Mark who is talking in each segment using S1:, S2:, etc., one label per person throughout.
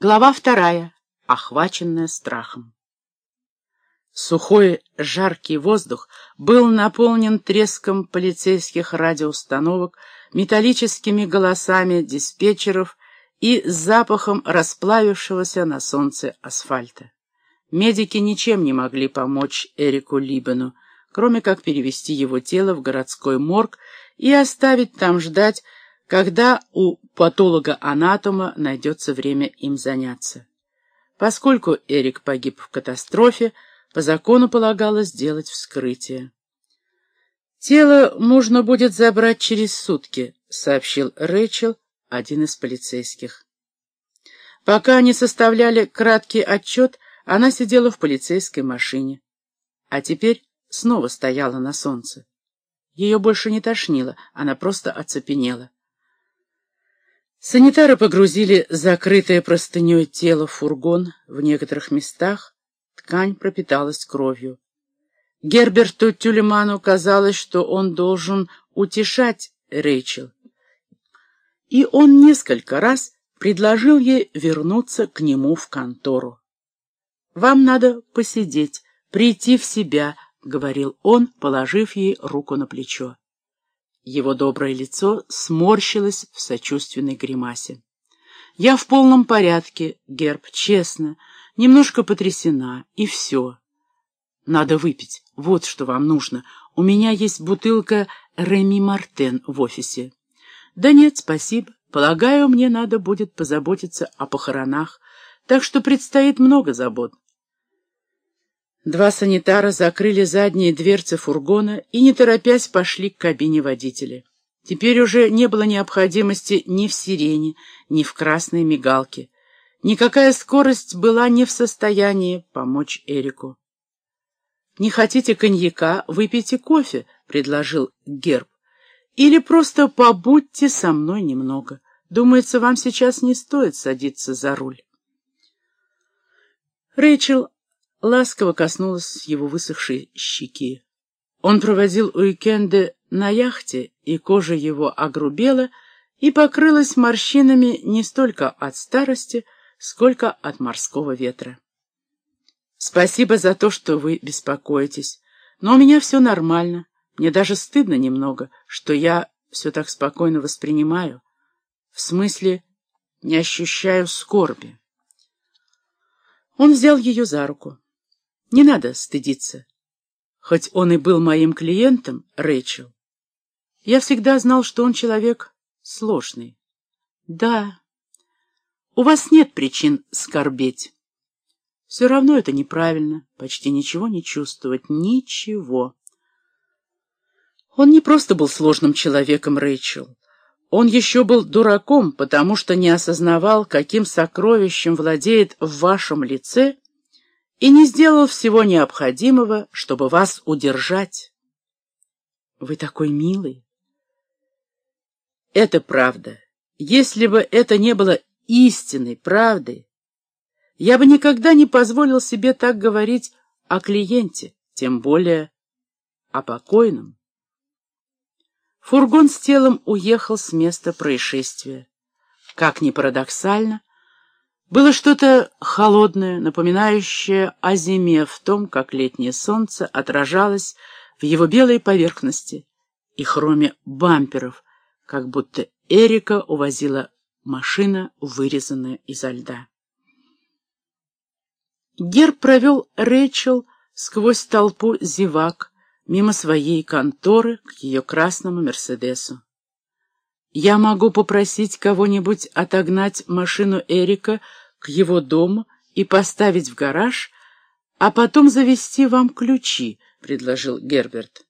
S1: Глава вторая. Охваченная страхом. Сухой, жаркий воздух был наполнен треском полицейских радиоустановок, металлическими голосами диспетчеров и запахом расплавившегося на солнце асфальта. Медики ничем не могли помочь Эрику Либену, кроме как перевести его тело в городской морг и оставить там ждать, когда у патолога-анатома найдется время им заняться. Поскольку Эрик погиб в катастрофе, по закону полагалось сделать вскрытие. «Тело можно будет забрать через сутки», — сообщил Рэйчел, один из полицейских. Пока они составляли краткий отчет, она сидела в полицейской машине. А теперь снова стояла на солнце. Ее больше не тошнило, она просто оцепенела. Санитары погрузили закрытое простыней тело в фургон. В некоторых местах ткань пропиталась кровью. Герберту Тюлеману казалось, что он должен утешать Рэйчел. И он несколько раз предложил ей вернуться к нему в контору. «Вам надо посидеть, прийти в себя», — говорил он, положив ей руку на плечо. Его доброе лицо сморщилось в сочувственной гримасе. «Я в полном порядке, Герб, честно, немножко потрясена, и все. Надо выпить, вот что вам нужно. У меня есть бутылка Реми Мартен в офисе». «Да нет, спасибо. Полагаю, мне надо будет позаботиться о похоронах, так что предстоит много забот. Два санитара закрыли задние дверцы фургона и, не торопясь, пошли к кабине водителя. Теперь уже не было необходимости ни в сирене, ни в красной мигалке. Никакая скорость была не в состоянии помочь Эрику. «Не хотите коньяка? Выпейте кофе», — предложил Герб. «Или просто побудьте со мной немного. Думается, вам сейчас не стоит садиться за руль». Рэйчел ласково коснулась его высохшей щеки. Он проводил уикенды на яхте, и кожа его огрубела и покрылась морщинами не столько от старости, сколько от морского ветра. «Спасибо за то, что вы беспокоитесь, но у меня все нормально. Мне даже стыдно немного, что я все так спокойно воспринимаю. В смысле, не ощущаю скорби». Он взял ее за руку. Не надо стыдиться. Хоть он и был моим клиентом, Рэйчел, я всегда знал, что он человек сложный. Да, у вас нет причин скорбеть. Все равно это неправильно, почти ничего не чувствовать, ничего. Он не просто был сложным человеком, Рэйчел. Он еще был дураком, потому что не осознавал, каким сокровищем владеет в вашем лице и не сделал всего необходимого, чтобы вас удержать. Вы такой милый. Это правда. Если бы это не было истинной правдой, я бы никогда не позволил себе так говорить о клиенте, тем более о покойном. Фургон с телом уехал с места происшествия. Как ни парадоксально, было что-то холодное, напоминающее о зиме в том, как летнее солнце отражалось в его белой поверхности и хроме бамперов, как будто Эрика увозила машина, вырезанная изо льда. Герб провел Рэйчел сквозь толпу зевак, мимо своей конторы к ее красному Мерседесу. Я могу попросить кого-нибудь отогнать машину Эрика к его дому и поставить в гараж, а потом завести вам ключи, — предложил Герберт.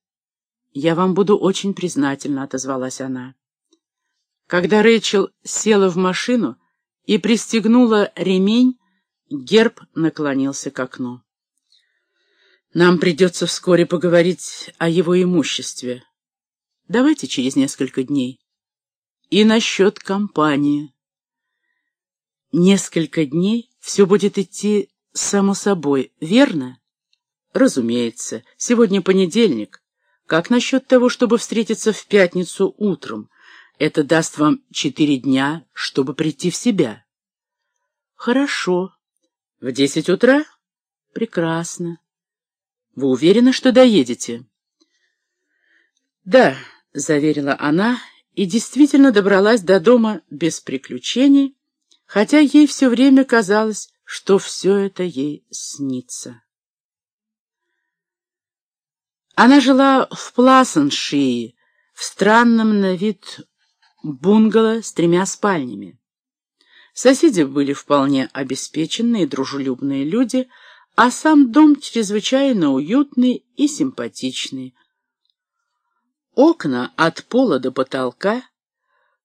S1: «Я вам буду очень признательна», — отозвалась она. Когда Рэйчел села в машину и пристегнула ремень, Герб наклонился к окну. «Нам придется вскоре поговорить о его имуществе. Давайте через несколько дней» и насчет компании. Несколько дней все будет идти само собой, верно? Разумеется, сегодня понедельник. Как насчет того, чтобы встретиться в пятницу утром? Это даст вам четыре дня, чтобы прийти в себя. Хорошо. В десять утра? Прекрасно. Вы уверены, что доедете? Да, заверила она и действительно добралась до дома без приключений, хотя ей все время казалось, что все это ей снится. Она жила в Пласеншии, в странном на вид бунгало с тремя спальнями. Соседи были вполне обеспеченные дружелюбные люди, а сам дом чрезвычайно уютный и симпатичный. Окна от пола до потолка,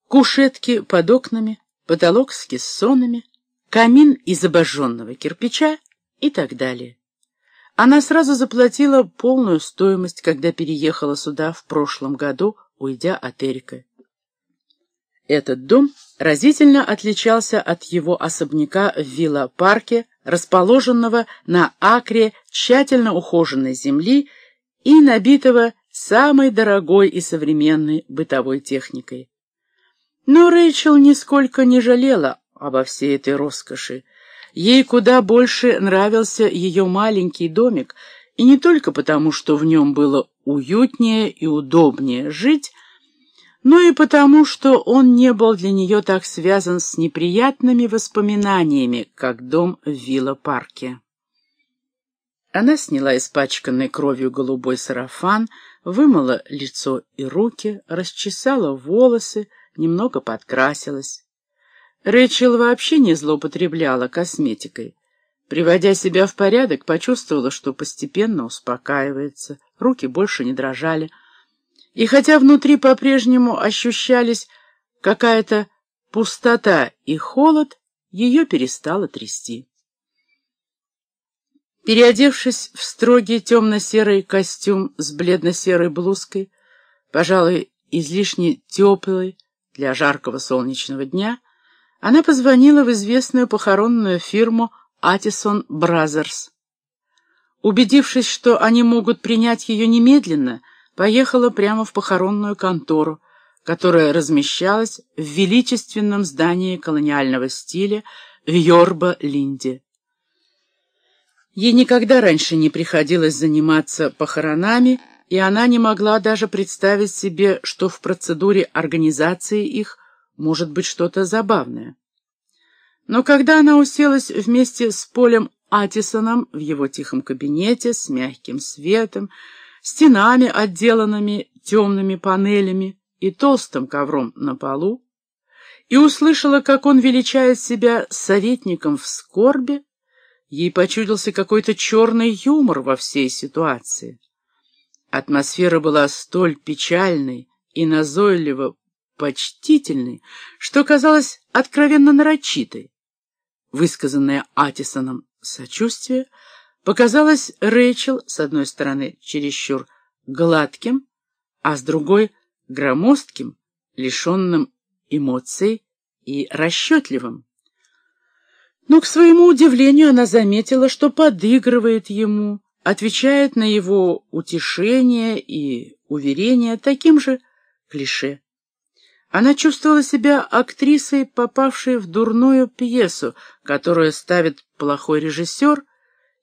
S1: кушетки под окнами, потолок с кессонами, камин из обожженного кирпича и так далее. Она сразу заплатила полную стоимость, когда переехала сюда в прошлом году, уйдя от Эрика. Этот дом разительно отличался от его особняка в вилла-парке, расположенного на акре тщательно ухоженной земли и набитого самой дорогой и современной бытовой техникой. Но Рэйчел нисколько не жалела обо всей этой роскоши. Ей куда больше нравился ее маленький домик, и не только потому, что в нем было уютнее и удобнее жить, но и потому, что он не был для нее так связан с неприятными воспоминаниями, как дом в вилла-парке. Она сняла испачканный кровью голубой сарафан, вымыла лицо и руки, расчесала волосы, немного подкрасилась. Рэйчел вообще не злоупотребляла косметикой. Приводя себя в порядок, почувствовала, что постепенно успокаивается, руки больше не дрожали, и хотя внутри по-прежнему ощущались какая-то пустота и холод, ее перестало трясти. Переодевшись в строгий темно-серый костюм с бледно-серой блузкой, пожалуй, излишне теплый для жаркого солнечного дня, она позвонила в известную похоронную фирму «Атисон Бразерс». Убедившись, что они могут принять ее немедленно, поехала прямо в похоронную контору, которая размещалась в величественном здании колониального стиля в Йорба-Линде. Ей никогда раньше не приходилось заниматься похоронами, и она не могла даже представить себе, что в процедуре организации их может быть что-то забавное. Но когда она уселась вместе с Полем Атисоном в его тихом кабинете с мягким светом, стенами, отделанными темными панелями и толстым ковром на полу, и услышала, как он величает себя советником в скорби, ей почудился какой-то черный юмор во всей ситуации. Атмосфера была столь печальной и назойливо почтительной, что казалась откровенно нарочитой. Высказанное Атисоном сочувствие — показалось Рэйчел, с одной стороны, чересчур гладким, а с другой — громоздким, лишенным эмоций и расчетливым. Но, к своему удивлению, она заметила, что подыгрывает ему, отвечает на его утешение и уверение таким же клише. Она чувствовала себя актрисой, попавшей в дурную пьесу, которую ставит плохой режиссер —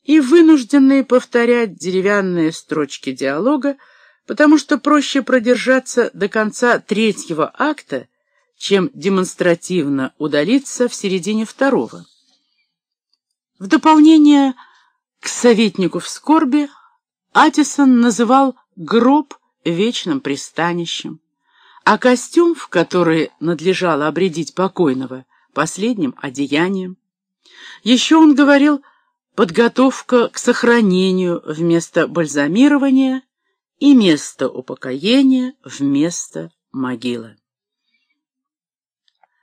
S1: и вынужденные повторять деревянные строчки диалога, потому что проще продержаться до конца третьего акта, чем демонстративно удалиться в середине второго. В дополнение к советнику в скорби Атисон называл гроб вечным пристанищем, а костюм, в который надлежало обредить покойного, последним одеянием. Еще он говорил подготовка к сохранению вместо бальзамирования и место упокоения вместо могилы.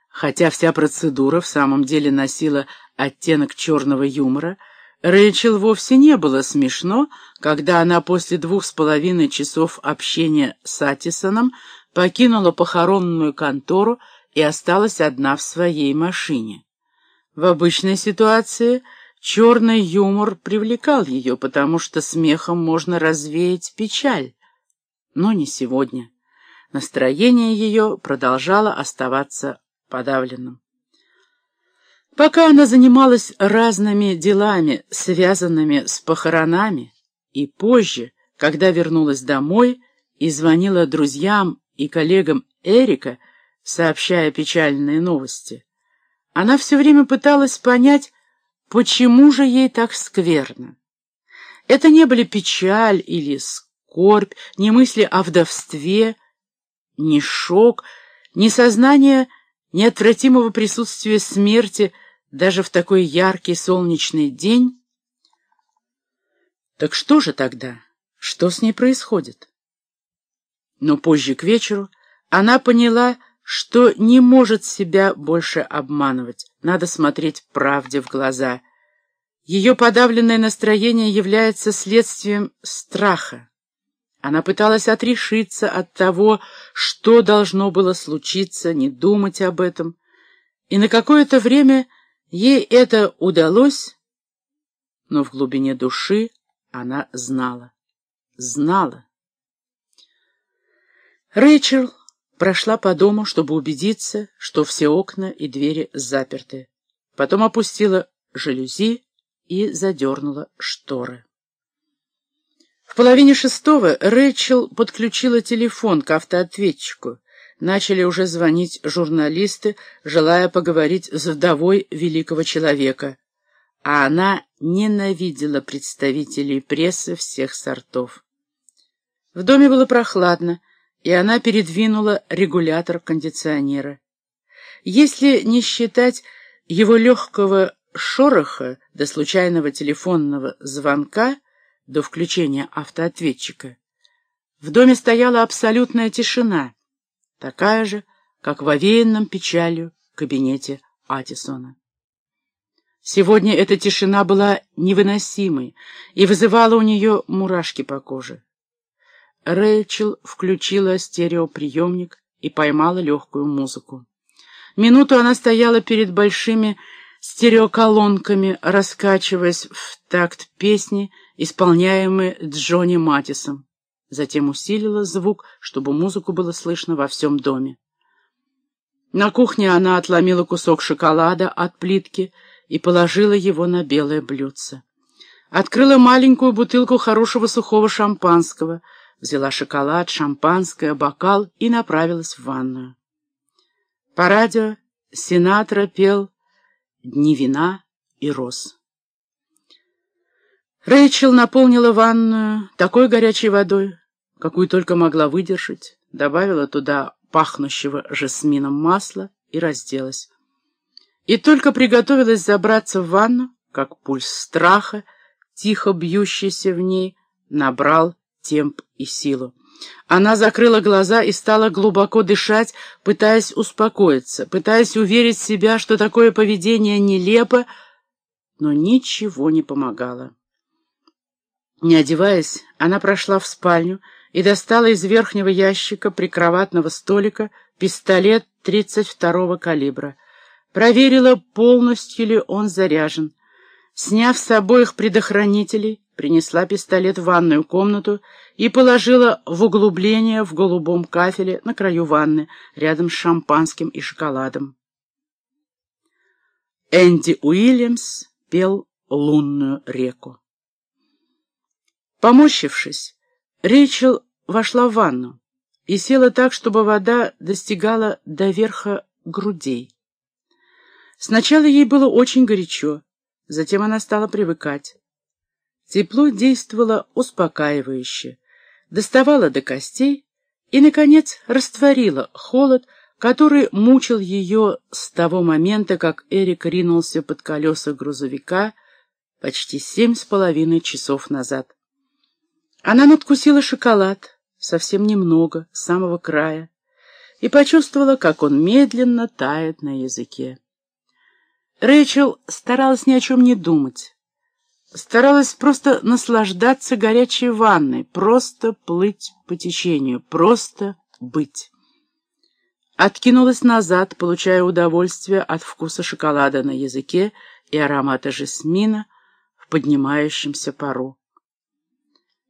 S1: Хотя вся процедура в самом деле носила оттенок черного юмора, Рэйчел вовсе не было смешно, когда она после двух с половиной часов общения с Атисоном покинула похоронную контору и осталась одна в своей машине. В обычной ситуации – Черный юмор привлекал ее, потому что смехом можно развеять печаль. Но не сегодня. Настроение ее продолжало оставаться подавленным. Пока она занималась разными делами, связанными с похоронами, и позже, когда вернулась домой и звонила друзьям и коллегам Эрика, сообщая печальные новости, она все время пыталась понять, почему же ей так скверно. Это не были печаль или скорбь, ни мысли о вдовстве, ни шок, ни сознание неотвратимого присутствия смерти — даже в такой яркий солнечный день. Так что же тогда? Что с ней происходит? Но позже к вечеру она поняла, что не может себя больше обманывать. Надо смотреть правде в глаза. Ее подавленное настроение является следствием страха. Она пыталась отрешиться от того, что должно было случиться, не думать об этом, и на какое-то время Ей это удалось, но в глубине души она знала. Знала. Рэйчел прошла по дому, чтобы убедиться, что все окна и двери заперты. Потом опустила жалюзи и задернула шторы. В половине шестого Рэйчел подключила телефон к автоответчику начали уже звонить журналисты, желая поговорить с вдовой великого человека. А она ненавидела представителей прессы всех сортов. В доме было прохладно, и она передвинула регулятор кондиционера. Если не считать его легкого шороха до случайного телефонного звонка, до включения автоответчика, в доме стояла абсолютная тишина — такая же, как в овеянном печалью кабинете Атисона. Сегодня эта тишина была невыносимой и вызывала у нее мурашки по коже. Рэйчел включила стереоприемник и поймала легкую музыку. Минуту она стояла перед большими стереоколонками, раскачиваясь в такт песни, исполняемой Джонни Матисом. Затем усилила звук, чтобы музыку было слышно во всем доме. На кухне она отломила кусок шоколада от плитки и положила его на белое блюдце. Открыла маленькую бутылку хорошего сухого шампанского, взяла шоколад, шампанское, бокал и направилась в ванную. По радио Синатра пел «Дни вина и роз». Рэйчел наполнила ванную такой горячей водой, какую только могла выдержать, добавила туда пахнущего жасмином масла и разделась. И только приготовилась забраться в ванну, как пульс страха, тихо бьющийся в ней, набрал темп и силу. Она закрыла глаза и стала глубоко дышать, пытаясь успокоиться, пытаясь уверить себя, что такое поведение нелепо, но ничего не помогало. Не одеваясь, она прошла в спальню и достала из верхнего ящика прикроватного столика пистолет 32-го калибра. Проверила, полностью ли он заряжен. Сняв с обоих предохранителей, принесла пистолет в ванную комнату и положила в углубление в голубом кафеле на краю ванны, рядом с шампанским и шоколадом. Энди Уильямс пел «Лунную реку». Помощившись, Рэйчел вошла в ванну и села так, чтобы вода достигала до верха грудей. Сначала ей было очень горячо, затем она стала привыкать. Тепло действовало успокаивающе, доставало до костей и, наконец, растворило холод, который мучил ее с того момента, как Эрик ринулся под колеса грузовика почти семь с половиной часов назад. Она надкусила шоколад, совсем немного, с самого края, и почувствовала, как он медленно тает на языке. Рэйчел старалась ни о чем не думать. Старалась просто наслаждаться горячей ванной, просто плыть по течению, просто быть. Откинулась назад, получая удовольствие от вкуса шоколада на языке и аромата жасмина в поднимающемся пару.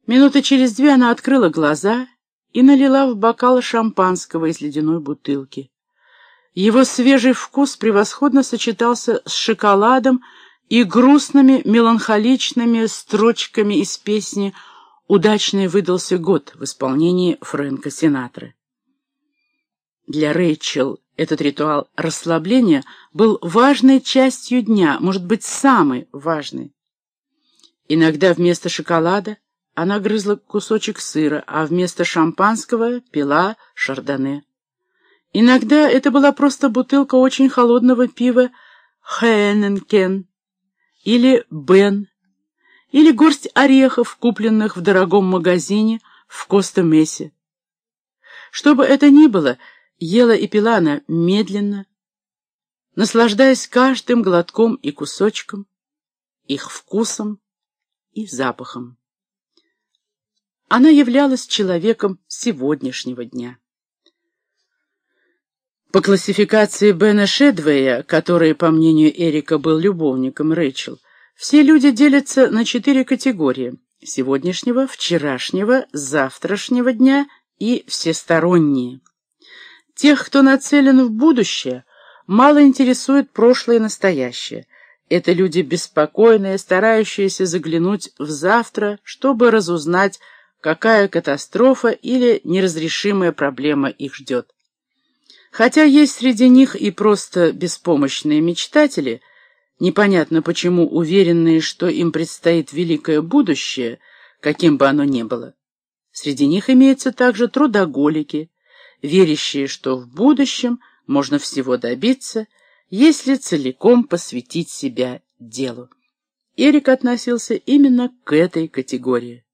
S1: Минуты через две она открыла глаза и налила в бокал шампанского из ледяной бутылки. Его свежий вкус превосходно сочетался с шоколадом и грустными меланхоличными строчками из песни «Удачный выдался год» в исполнении Фрэнка Синатры. Для Рэйчел этот ритуал расслабления был важной частью дня, может быть, самой важной. Иногда вместо шоколада она грызла кусочек сыра, а вместо шампанского пила шардоне. Иногда это была просто бутылка очень холодного пива Хейненкен или Бен, или горсть орехов, купленных в дорогом магазине в Коста-Месе. Что бы это ни было, ела и пила она медленно, наслаждаясь каждым глотком и кусочком, их вкусом и запахом. Она являлась человеком сегодняшнего дня. По классификации Бена Шедвея, который, по мнению Эрика, был любовником Рэйчел, все люди делятся на четыре категории – сегодняшнего, вчерашнего, завтрашнего дня и всесторонние. Тех, кто нацелен в будущее, мало интересует прошлое и настоящее. Это люди беспокойные, старающиеся заглянуть в завтра, чтобы разузнать, какая катастрофа или неразрешимая проблема их ждет. Хотя есть среди них и просто беспомощные мечтатели, непонятно почему уверенные, что им предстоит великое будущее, каким бы оно ни было. Среди них имеются также трудоголики, верящие, что в будущем можно всего добиться, если целиком посвятить себя делу. Эрик относился именно к этой категории.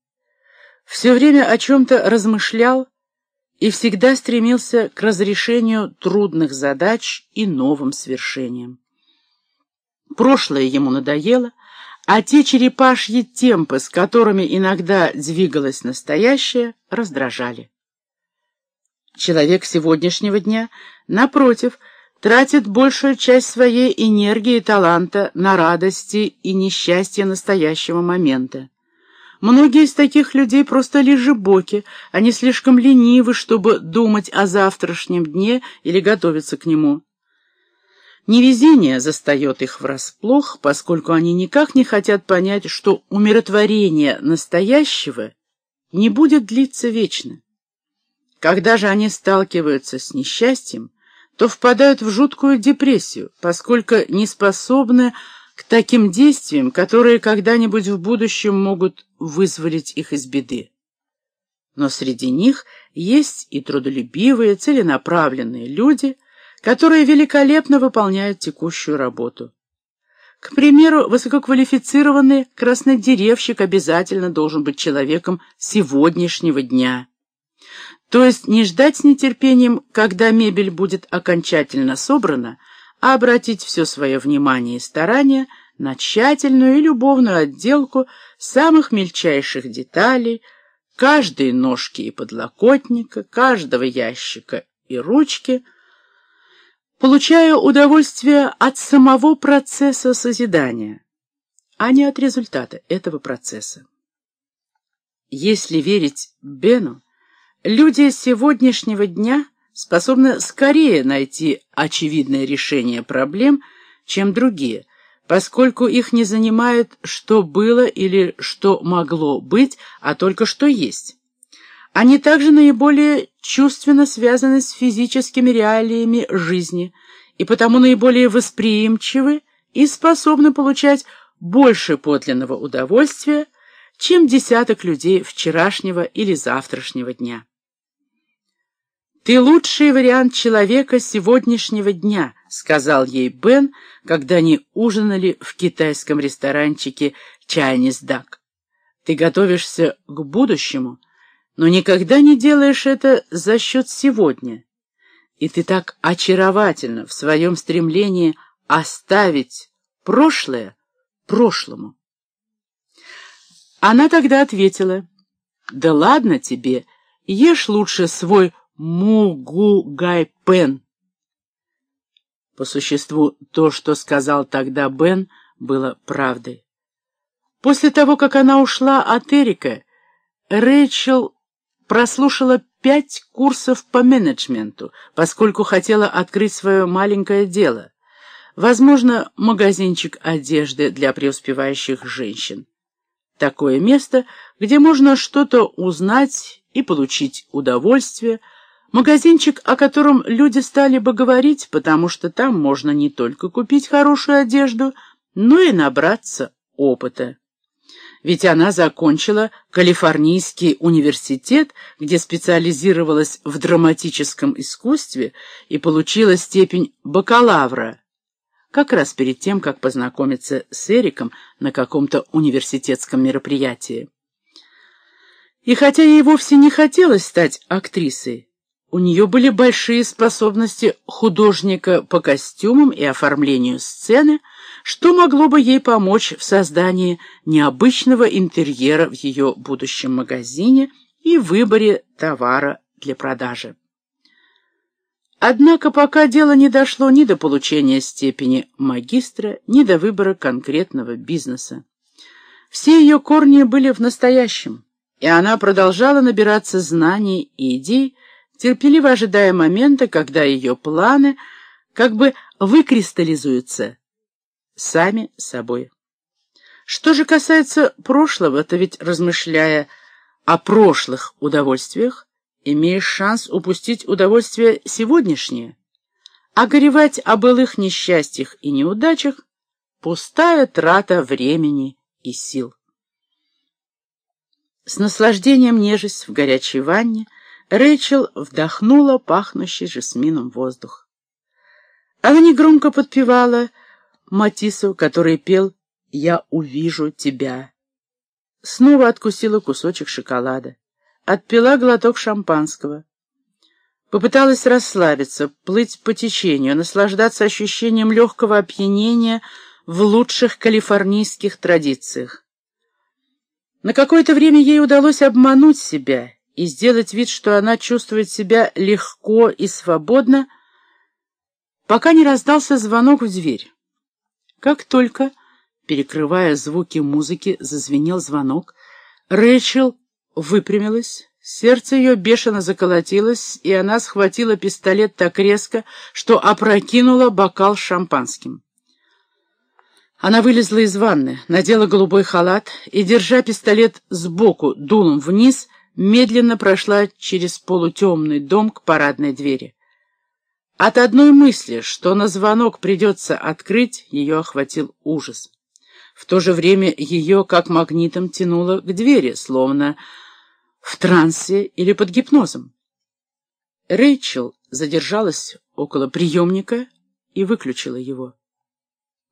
S1: Все время о чем-то размышлял, и всегда стремился к разрешению трудных задач и новым свершениям. Прошлое ему надоело, а те черепашьи темпы, с которыми иногда двигалось настоящее, раздражали. Человек сегодняшнего дня, напротив, тратит большую часть своей энергии и таланта на радости и несчастье настоящего момента. Многие из таких людей просто лежебоки, они слишком ленивы, чтобы думать о завтрашнем дне или готовиться к нему. Невезение застает их врасплох, поскольку они никак не хотят понять, что умиротворение настоящего не будет длиться вечно. Когда же они сталкиваются с несчастьем, то впадают в жуткую депрессию, поскольку не способны к таким действиям, которые когда-нибудь в будущем могут вызволить их из беды. Но среди них есть и трудолюбивые, целенаправленные люди, которые великолепно выполняют текущую работу. К примеру, высококвалифицированный краснодеревщик обязательно должен быть человеком сегодняшнего дня. То есть не ждать с нетерпением, когда мебель будет окончательно собрана, а обратить все свое внимание и старание на тщательную и любовную отделку самых мельчайших деталей, каждой ножки и подлокотника, каждого ящика и ручки, получая удовольствие от самого процесса созидания, а не от результата этого процесса. Если верить Бену, люди сегодняшнего дня – способны скорее найти очевидное решение проблем, чем другие, поскольку их не занимает, что было или что могло быть, а только что есть. Они также наиболее чувственно связаны с физическими реалиями жизни и потому наиболее восприимчивы и способны получать больше подлинного удовольствия, чем десяток людей вчерашнего или завтрашнего дня. «Ты лучший вариант человека сегодняшнего дня», — сказал ей Бен, когда они ужинали в китайском ресторанчике «Чайнис Дак». «Ты готовишься к будущему, но никогда не делаешь это за счет сегодня. И ты так очаровательно в своем стремлении оставить прошлое прошлому». Она тогда ответила, «Да ладно тебе, ешь лучше свой Мугугайпен. По существу, то, что сказал тогда Бен, было правдой. После того, как она ушла от Эрика, Рэйчел прослушала пять курсов по менеджменту, поскольку хотела открыть свое маленькое дело. Возможно, магазинчик одежды для преуспевающих женщин. Такое место, где можно что-то узнать и получить удовольствие, магазинчик, о котором люди стали бы говорить, потому что там можно не только купить хорошую одежду, но и набраться опыта. Ведь она закончила Калифорнийский университет, где специализировалась в драматическом искусстве и получила степень бакалавра, как раз перед тем, как познакомиться с Эриком на каком-то университетском мероприятии. И хотя ей вовсе не хотелось стать актрисой, у нее были большие способности художника по костюмам и оформлению сцены, что могло бы ей помочь в создании необычного интерьера в ее будущем магазине и выборе товара для продажи. Однако пока дело не дошло ни до получения степени магистра, ни до выбора конкретного бизнеса. Все ее корни были в настоящем, и она продолжала набираться знаний и идей, терпеливо ожидая момента, когда ее планы как бы выкристаллизуются сами собой. Что же касается прошлого, то ведь, размышляя о прошлых удовольствиях, имеешь шанс упустить удовольствие сегодняшнее, а горевать о былых несчастьях и неудачах — пустая трата времени и сил. С наслаждением нежесть в горячей ванне Рэйчел вдохнула пахнущий жасмином воздух. Она негромко подпевала Матису, который пел «Я увижу тебя». Снова откусила кусочек шоколада отпила глоток шампанского. Попыталась расслабиться, плыть по течению, наслаждаться ощущением легкого опьянения в лучших калифорнийских традициях. На какое-то время ей удалось обмануть себя и сделать вид, что она чувствует себя легко и свободно, пока не раздался звонок в дверь. Как только, перекрывая звуки музыки, зазвенел звонок, Рэйчел выпрямилась, сердце ее бешено заколотилось, и она схватила пистолет так резко, что опрокинула бокал с шампанским. Она вылезла из ванны, надела голубой халат и, держа пистолет сбоку, дулом вниз, медленно прошла через полутемный дом к парадной двери. От одной мысли, что на звонок придется открыть, ее охватил ужас. В то же время ее, как магнитом, тянуло к двери, словно в трансе или под гипнозом. Рэйчел задержалась около приемника и выключила его.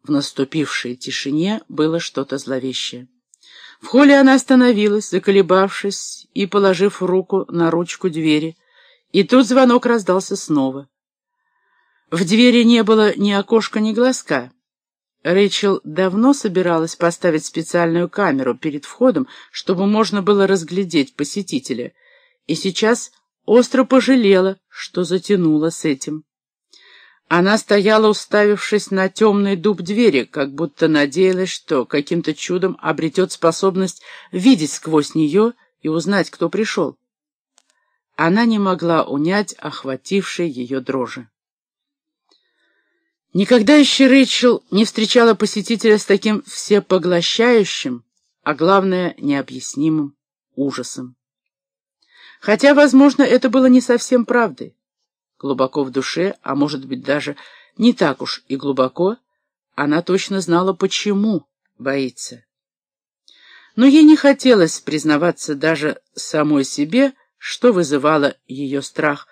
S1: В наступившей тишине было что-то зловещее. В холле она остановилась, заколебавшись и положив руку на ручку двери, и тут звонок раздался снова. В двери не было ни окошка, ни глазка. Рэйчел давно собиралась поставить специальную камеру перед входом, чтобы можно было разглядеть посетителя, и сейчас остро пожалела, что затянула с этим. Она стояла, уставившись на темный дуб двери, как будто надеялась, что каким-то чудом обретет способность видеть сквозь нее и узнать, кто пришел. Она не могла унять охватившей ее дрожи. Никогда еще Рэйчел не встречала посетителя с таким всепоглощающим, а главное, необъяснимым ужасом. Хотя, возможно, это было не совсем правдой. Глубоко в душе, а может быть даже не так уж и глубоко, она точно знала, почему боится. Но ей не хотелось признаваться даже самой себе, что вызывало ее страх,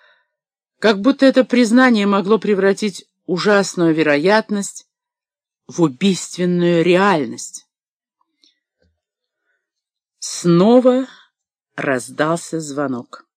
S1: как будто это признание могло превратить ужасную вероятность в убийственную реальность. Снова раздался звонок.